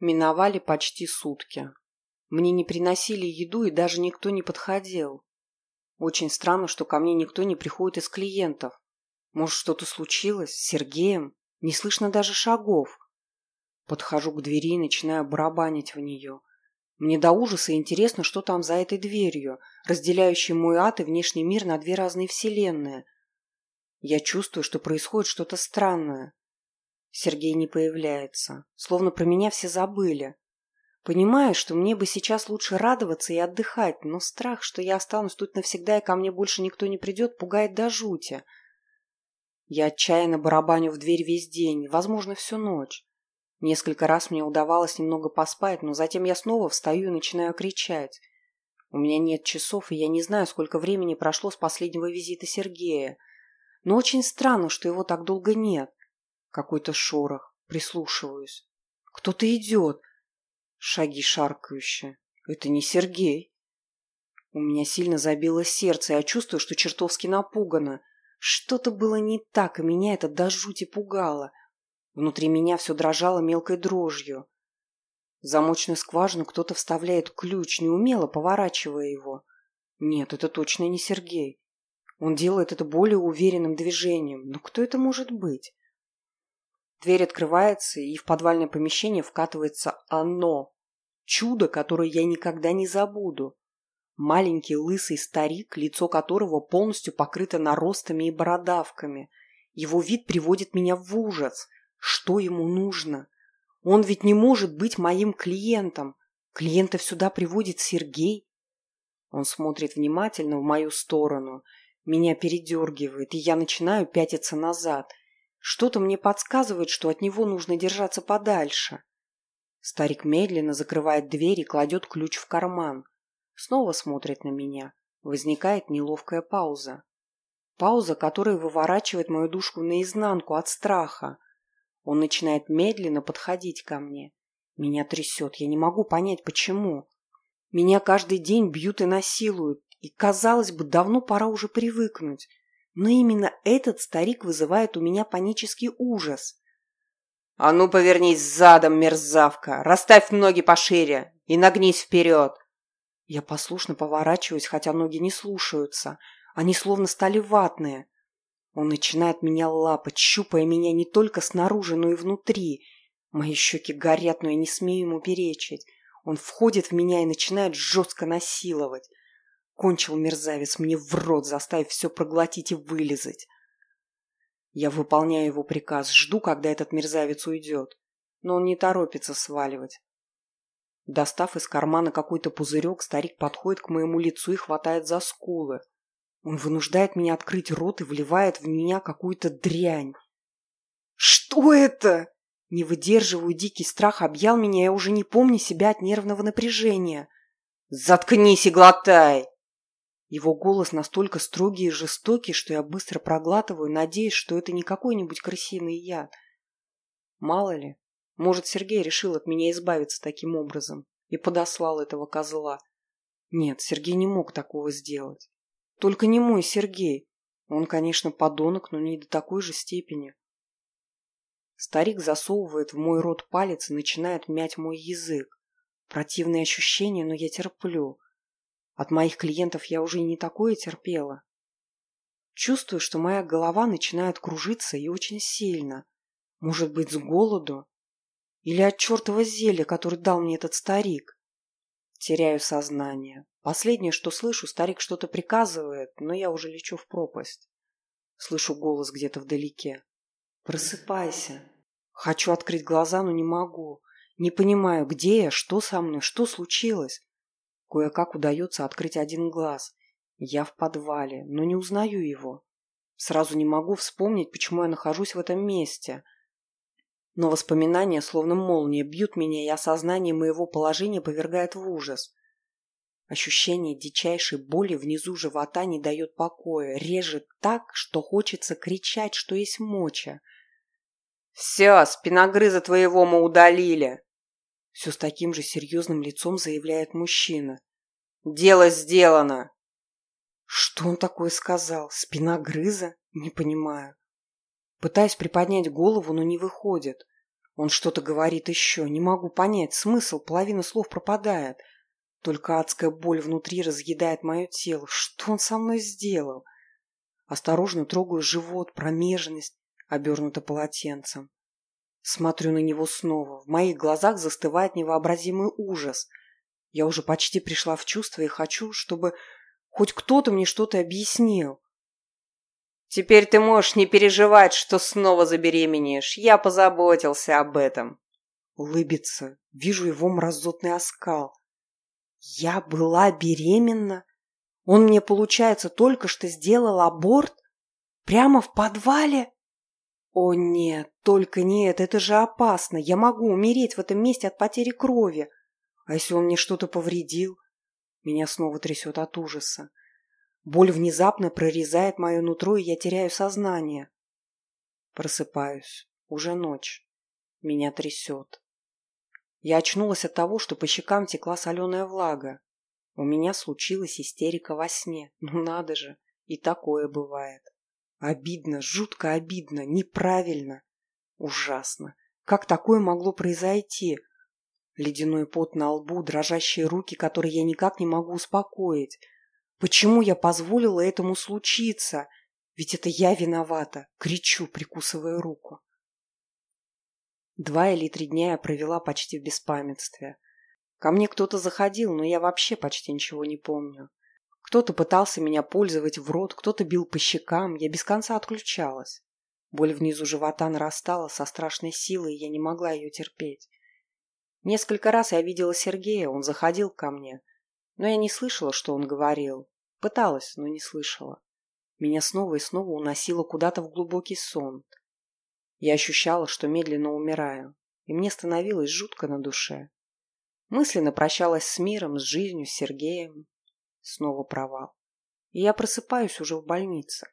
Миновали почти сутки. Мне не приносили еду и даже никто не подходил. Очень странно, что ко мне никто не приходит из клиентов. Может, что-то случилось с Сергеем? Не слышно даже шагов. Подхожу к двери и начинаю барабанить в нее. Мне до ужаса интересно, что там за этой дверью, разделяющей мой ад и внешний мир на две разные вселенные. Я чувствую, что происходит что-то странное. Сергей не появляется. Словно про меня все забыли. Понимаю, что мне бы сейчас лучше радоваться и отдыхать, но страх, что я останусь тут навсегда и ко мне больше никто не придет, пугает до жути. Я отчаянно барабаню в дверь весь день, возможно, всю ночь. Несколько раз мне удавалось немного поспать, но затем я снова встаю и начинаю кричать. У меня нет часов, и я не знаю, сколько времени прошло с последнего визита Сергея. Но очень странно, что его так долго нет. Какой-то шорох. Прислушиваюсь. Кто-то идет. Шаги шаркающие. Это не Сергей. У меня сильно забилось сердце, я чувствую, что чертовски напугана. Что-то было не так, и меня это до жути пугало. Внутри меня все дрожало мелкой дрожью. В замочную скважину кто-то вставляет ключ, неумело поворачивая его. Нет, это точно не Сергей. Он делает это более уверенным движением. Но кто это может быть? Дверь открывается, и в подвальное помещение вкатывается оно. Чудо, которое я никогда не забуду. Маленький лысый старик, лицо которого полностью покрыто наростами и бородавками. Его вид приводит меня в ужас. Что ему нужно? Он ведь не может быть моим клиентом. Клиентов сюда приводит Сергей. Он смотрит внимательно в мою сторону. Меня передергивает, и я начинаю пятиться назад – что-то мне подсказывает, что от него нужно держаться подальше. Старик медленно закрывает дверь и кладет ключ в карман. Снова смотрит на меня. Возникает неловкая пауза. Пауза, которая выворачивает мою душу наизнанку от страха. Он начинает медленно подходить ко мне. Меня трясет, я не могу понять, почему. Меня каждый день бьют и насилуют, и, казалось бы, давно пора уже привыкнуть. Но именно этот старик вызывает у меня панический ужас. «А ну, повернись задом, мерзавка! Расставь ноги пошире и нагнись вперед!» Я послушно поворачиваюсь, хотя ноги не слушаются. Они словно стали ватные. Он начинает меня лапать, щупая меня не только снаружи, но и внутри. Мои щеки горят, но я не смею ему перечить. Он входит в меня и начинает жестко насиловать. Кончил мерзавец мне в рот, заставив все проглотить и вылезать. Я выполняю его приказ, жду, когда этот мерзавец уйдет. Но он не торопится сваливать. Достав из кармана какой-то пузырек, старик подходит к моему лицу и хватает за скулы. Он вынуждает меня открыть рот и вливает в меня какую-то дрянь. «Что это?» Не выдерживаю, дикий страх объял меня, я уже не помню себя от нервного напряжения. «Заткнись и глотай!» Его голос настолько строгий и жестокий, что я быстро проглатываю, надеясь, что это не какой-нибудь крысиный яд. Мало ли, может, Сергей решил от меня избавиться таким образом и подослал этого козла. Нет, Сергей не мог такого сделать. Только не мой Сергей. Он, конечно, подонок, но не до такой же степени. Старик засовывает в мой рот палец и начинает мять мой язык. Противные ощущения, но я терплю. От моих клиентов я уже не такое терпела. Чувствую, что моя голова начинает кружиться и очень сильно. Может быть, с голоду? Или от чертова зелья, который дал мне этот старик? Теряю сознание. Последнее, что слышу, старик что-то приказывает, но я уже лечу в пропасть. Слышу голос где-то вдалеке. «Просыпайся!» Хочу открыть глаза, но не могу. Не понимаю, где я, что со мной, что случилось. Кое-как удается открыть один глаз. Я в подвале, но не узнаю его. Сразу не могу вспомнить, почему я нахожусь в этом месте. Но воспоминания, словно молния, бьют меня, и осознание моего положения повергает в ужас. Ощущение дичайшей боли внизу живота не дает покоя, режет так, что хочется кричать, что есть моча. «Все, спиногрыза твоего мы удалили!» Все с таким же серьезным лицом заявляет мужчина. «Дело сделано!» Что он такое сказал? Спиногрыза? Не понимаю. Пытаюсь приподнять голову, но не выходит. Он что-то говорит еще, не могу понять, смысл, половина слов пропадает. Только адская боль внутри разъедает мое тело. Что он со мной сделал? Осторожно трогаю живот, промежность, обернута полотенцем. Смотрю на него снова. В моих глазах застывает невообразимый ужас. Я уже почти пришла в чувство и хочу, чтобы хоть кто-то мне что-то объяснил. Теперь ты можешь не переживать, что снова забеременеешь. Я позаботился об этом. Улыбится. Вижу его мразотный оскал. Я была беременна? Он мне, получается, только что сделал аборт? Прямо в подвале? О нет, только нет, это же опасно. Я могу умереть в этом месте от потери крови. А если он мне что-то повредил? Меня снова трясет от ужаса. Боль внезапно прорезает мое нутро, и я теряю сознание. Просыпаюсь. Уже ночь. Меня трясет. Я очнулась от того, что по щекам текла соленая влага. У меня случилась истерика во сне. Ну надо же, и такое бывает. Обидно, жутко обидно, неправильно. Ужасно. Как такое могло произойти? Ледяной пот на лбу, дрожащие руки, которые я никак не могу успокоить. Почему я позволила этому случиться? Ведь это я виновата, кричу, прикусывая руку. Два или три дня я провела почти в беспамятстве. Ко мне кто-то заходил, но я вообще почти ничего не помню. Кто-то пытался меня пользовать в рот, кто-то бил по щекам, я без конца отключалась. Боль внизу живота нарастала со страшной силой, я не могла ее терпеть. Несколько раз я видела Сергея, он заходил ко мне, но я не слышала, что он говорил. Пыталась, но не слышала. Меня снова и снова уносило куда-то в глубокий сон. Я ощущала, что медленно умираю, и мне становилось жутко на душе. Мысленно прощалась с миром, с жизнью, с Сергеем. Снова провал. И я просыпаюсь уже в больнице.